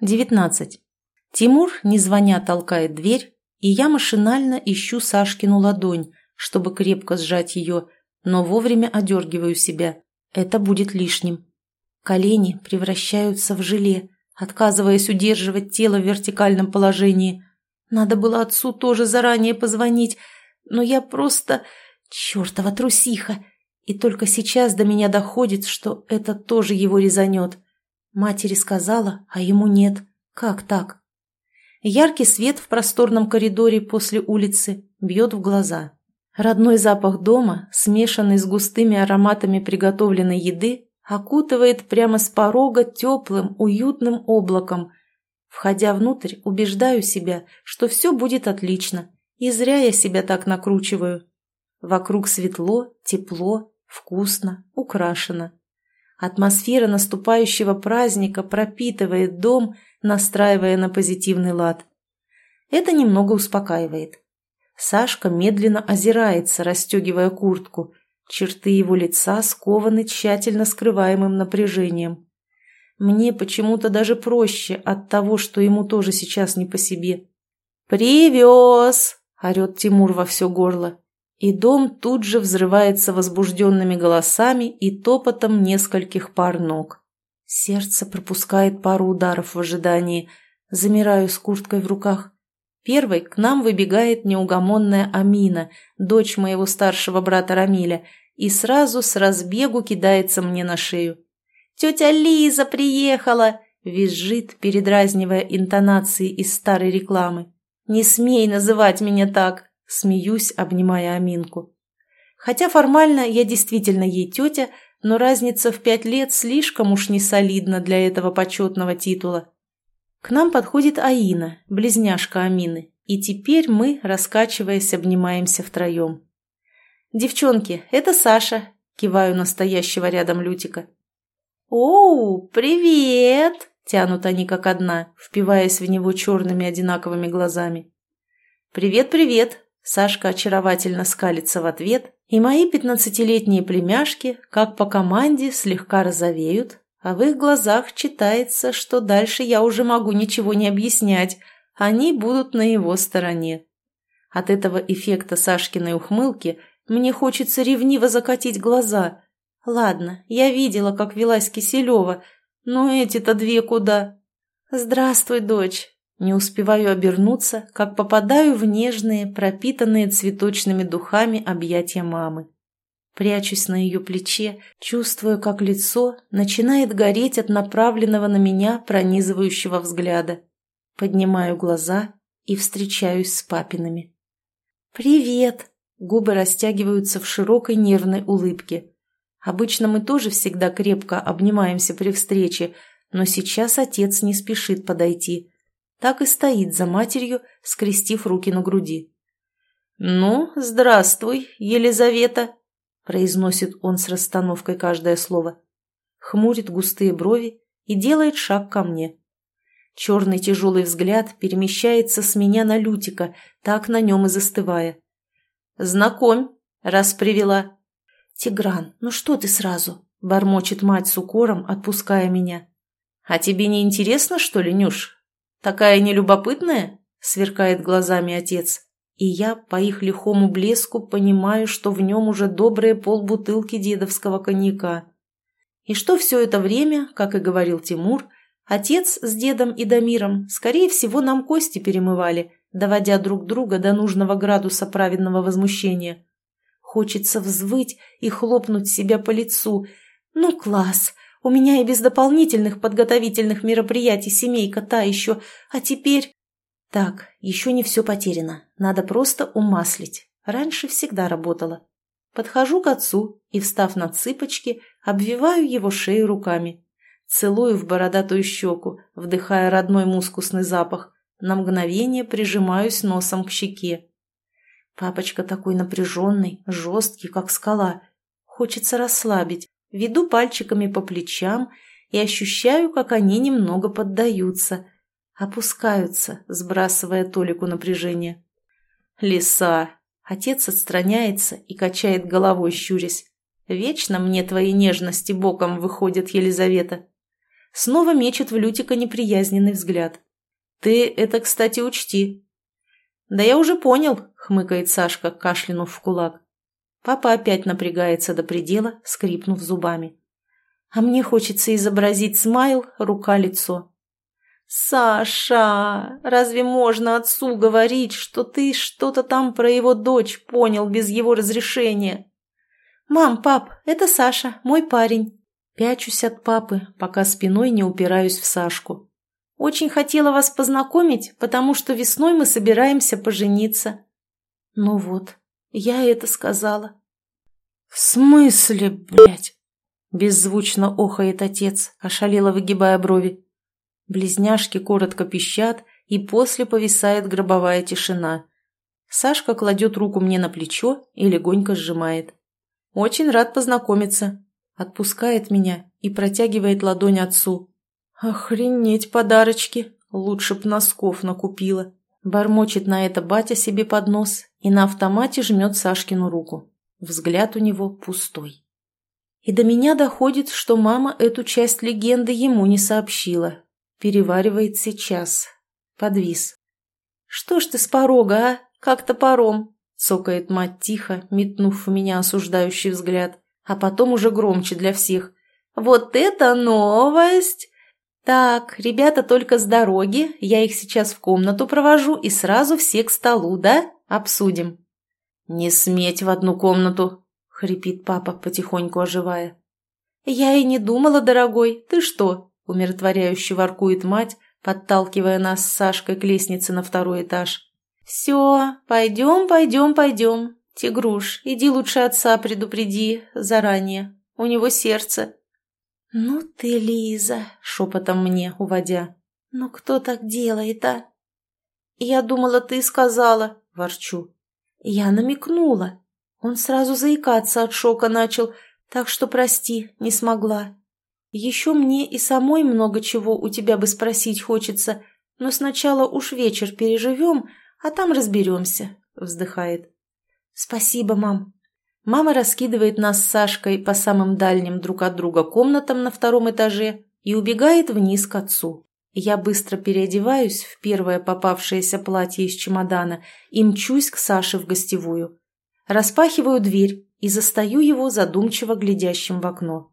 19. Тимур, не звоня, толкает дверь, и я машинально ищу Сашкину ладонь, чтобы крепко сжать ее, но вовремя одергиваю себя. Это будет лишним. Колени превращаются в желе, отказываясь удерживать тело в вертикальном положении. Надо было отцу тоже заранее позвонить, но я просто... чертова трусиха! И только сейчас до меня доходит, что это тоже его резанет. Матери сказала, а ему нет. Как так? Яркий свет в просторном коридоре после улицы бьет в глаза. Родной запах дома, смешанный с густыми ароматами приготовленной еды, окутывает прямо с порога теплым, уютным облаком. Входя внутрь, убеждаю себя, что все будет отлично, и зря я себя так накручиваю. Вокруг светло, тепло, вкусно, украшено. Атмосфера наступающего праздника пропитывает дом, настраивая на позитивный лад. Это немного успокаивает. Сашка медленно озирается, расстегивая куртку. Черты его лица скованы тщательно скрываемым напряжением. Мне почему-то даже проще от того, что ему тоже сейчас не по себе. «Привез!» – орет Тимур во все горло и дом тут же взрывается возбужденными голосами и топотом нескольких пар ног. Сердце пропускает пару ударов в ожидании. Замираю с курткой в руках. Первой к нам выбегает неугомонная Амина, дочь моего старшего брата Рамиля, и сразу с разбегу кидается мне на шею. «Тетя Лиза приехала!» – визжит, передразнивая интонации из старой рекламы. «Не смей называть меня так!» Смеюсь, обнимая Аминку. Хотя формально я действительно ей тетя, но разница в пять лет слишком уж не солидна для этого почетного титула. К нам подходит Аина, близняшка Амины, и теперь мы, раскачиваясь, обнимаемся втроем. «Девчонки, это Саша», – киваю настоящего рядом Лютика. «Оу, привет!» – тянут они как одна, впиваясь в него черными одинаковыми глазами. «Привет-привет!» Сашка очаровательно скалится в ответ, и мои пятнадцатилетние племяшки, как по команде, слегка розовеют, а в их глазах читается, что дальше я уже могу ничего не объяснять, они будут на его стороне. От этого эффекта Сашкиной ухмылки мне хочется ревниво закатить глаза. Ладно, я видела, как велась Киселева, но эти-то две куда? Здравствуй, дочь. Не успеваю обернуться, как попадаю в нежные, пропитанные цветочными духами объятия мамы. Прячусь на ее плече, чувствую, как лицо начинает гореть от направленного на меня пронизывающего взгляда. Поднимаю глаза и встречаюсь с папинами. «Привет!» Губы растягиваются в широкой нервной улыбке. Обычно мы тоже всегда крепко обнимаемся при встрече, но сейчас отец не спешит подойти так и стоит за матерью, скрестив руки на груди. «Ну, здравствуй, Елизавета!» – произносит он с расстановкой каждое слово. Хмурит густые брови и делает шаг ко мне. Черный тяжелый взгляд перемещается с меня на Лютика, так на нем и застывая. «Знакомь, раз привела». «Тигран, ну что ты сразу?» – бормочет мать с укором, отпуская меня. «А тебе не интересно, что ли, Нюш, «Такая нелюбопытная?» — сверкает глазами отец. И я по их лихому блеску понимаю, что в нем уже добрые полбутылки дедовского коньяка. И что все это время, как и говорил Тимур, отец с дедом и Дамиром, скорее всего, нам кости перемывали, доводя друг друга до нужного градуса праведного возмущения. Хочется взвыть и хлопнуть себя по лицу. «Ну, класс! У меня и без дополнительных подготовительных мероприятий семейка та еще, а теперь... Так, еще не все потеряно. Надо просто умаслить. Раньше всегда работала. Подхожу к отцу и, встав на цыпочки, обвиваю его шею руками. Целую в бородатую щеку, вдыхая родной мускусный запах. На мгновение прижимаюсь носом к щеке. Папочка такой напряженный, жесткий, как скала. Хочется расслабить, Веду пальчиками по плечам и ощущаю, как они немного поддаются, опускаются, сбрасывая толику напряжения. «Лиса!» Отец отстраняется и качает головой, щурясь. «Вечно мне твои нежности боком выходят, Елизавета!» Снова мечет в Лютика неприязненный взгляд. «Ты это, кстати, учти». «Да я уже понял», — хмыкает Сашка, кашлянув в кулак. Папа опять напрягается до предела, скрипнув зубами. А мне хочется изобразить смайл, рука-лицо. «Саша, разве можно отцу говорить, что ты что-то там про его дочь понял без его разрешения?» «Мам, пап, это Саша, мой парень». Пячусь от папы, пока спиной не упираюсь в Сашку. «Очень хотела вас познакомить, потому что весной мы собираемся пожениться». «Ну вот, я это сказала». «В смысле, блядь?» Беззвучно охает отец, ошалело выгибая брови. Близняшки коротко пищат, и после повисает гробовая тишина. Сашка кладет руку мне на плечо и легонько сжимает. «Очень рад познакомиться». Отпускает меня и протягивает ладонь отцу. «Охренеть подарочки! Лучше б носков накупила». Бормочет на это батя себе под нос и на автомате жмет Сашкину руку. Взгляд у него пустой. И до меня доходит, что мама эту часть легенды ему не сообщила, Переваривает сейчас. Подвис. «Что ж ты с порога, а? Как топором?» Цокает мать тихо, метнув в меня осуждающий взгляд, а потом уже громче для всех. «Вот это новость!» «Так, ребята только с дороги, я их сейчас в комнату провожу и сразу все к столу, да? Обсудим». «Не сметь в одну комнату!» — хрипит папа, потихоньку оживая. «Я и не думала, дорогой, ты что, умиротворяюще воркует мать, подталкивая нас с Сашкой к лестнице на второй этаж. «Все, пойдем, пойдем, пойдем. Тигруш, иди лучше отца предупреди заранее. У него сердце». «Ну ты, Лиза!» — шепотом мне, уводя. «Ну кто так делает, а?» «Я думала, ты сказала», — ворчу. «Я намекнула. Он сразу заикаться от шока начал, так что прости, не смогла. Еще мне и самой много чего у тебя бы спросить хочется, но сначала уж вечер переживем, а там разберемся», — вздыхает. «Спасибо, мам». Мама раскидывает нас с Сашкой по самым дальним друг от друга комнатам на втором этаже и убегает вниз к отцу. Я быстро переодеваюсь в первое попавшееся платье из чемодана и мчусь к Саше в гостевую. Распахиваю дверь и застаю его задумчиво глядящим в окно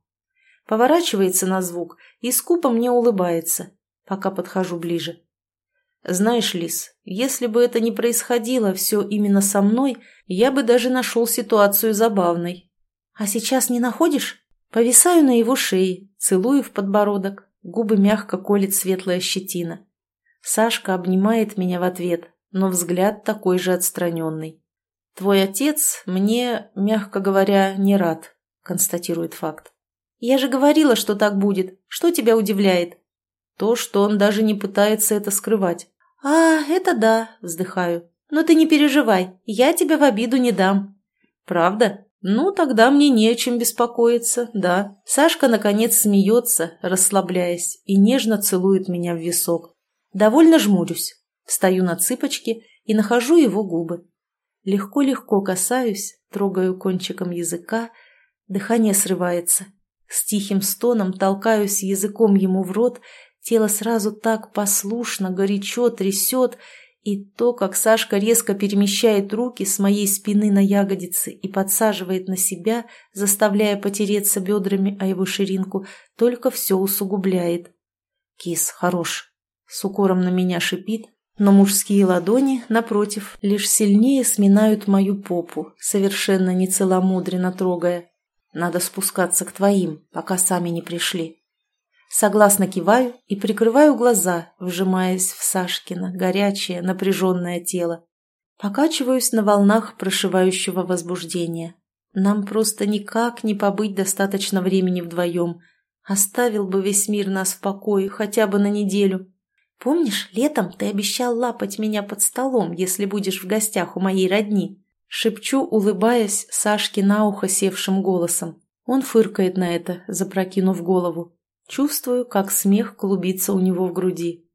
поворачивается на звук и скупо мне улыбается, пока подхожу ближе. Знаешь, Лис, если бы это не происходило все именно со мной, я бы даже нашел ситуацию забавной. А сейчас не находишь? Повисаю на его шее, целую в подбородок, губы мягко колет светлая щетина. Сашка обнимает меня в ответ, но взгляд такой же отстраненный. «Твой отец мне, мягко говоря, не рад», — констатирует факт. «Я же говорила, что так будет. Что тебя удивляет?» «То, что он даже не пытается это скрывать». «А, это да», — вздыхаю. «Но ты не переживай, я тебя в обиду не дам». «Правда? Ну, тогда мне не о чем беспокоиться, да». Сашка, наконец, смеется, расслабляясь, и нежно целует меня в висок. Довольно жмурюсь, встаю на цыпочки и нахожу его губы. Легко-легко касаюсь, трогаю кончиком языка, дыхание срывается, с тихим стоном толкаюсь языком ему в рот, тело сразу так послушно, горячо трясет, и то, как Сашка резко перемещает руки с моей спины на ягодицы и подсаживает на себя, заставляя потереться бедрами о его ширинку, только все усугубляет. «Кис, хорош!» — с укором на меня шипит, но мужские ладони, напротив, лишь сильнее сминают мою попу, совершенно нецеломудренно трогая. Надо спускаться к твоим, пока сами не пришли. Согласно киваю и прикрываю глаза, вжимаясь в Сашкино горячее, напряженное тело. Покачиваюсь на волнах прошивающего возбуждения. Нам просто никак не побыть достаточно времени вдвоем. Оставил бы весь мир нас в покое хотя бы на неделю. Помнишь, летом ты обещал лапать меня под столом, если будешь в гостях у моей родни? Шепчу, улыбаясь Сашке на ухо севшим голосом. Он фыркает на это, запрокинув голову. Чувствую, как смех клубится у него в груди.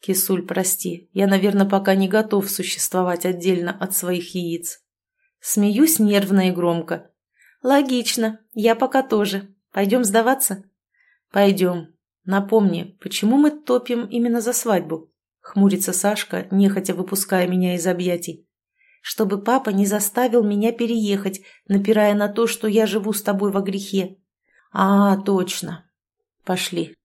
«Кисуль, прости, я, наверное, пока не готов существовать отдельно от своих яиц». Смеюсь нервно и громко. «Логично, я пока тоже. Пойдем сдаваться?» «Пойдем. Напомни, почему мы топим именно за свадьбу?» Хмурится Сашка, нехотя выпуская меня из объятий. «Чтобы папа не заставил меня переехать, напирая на то, что я живу с тобой во грехе». «А, точно. Пошли».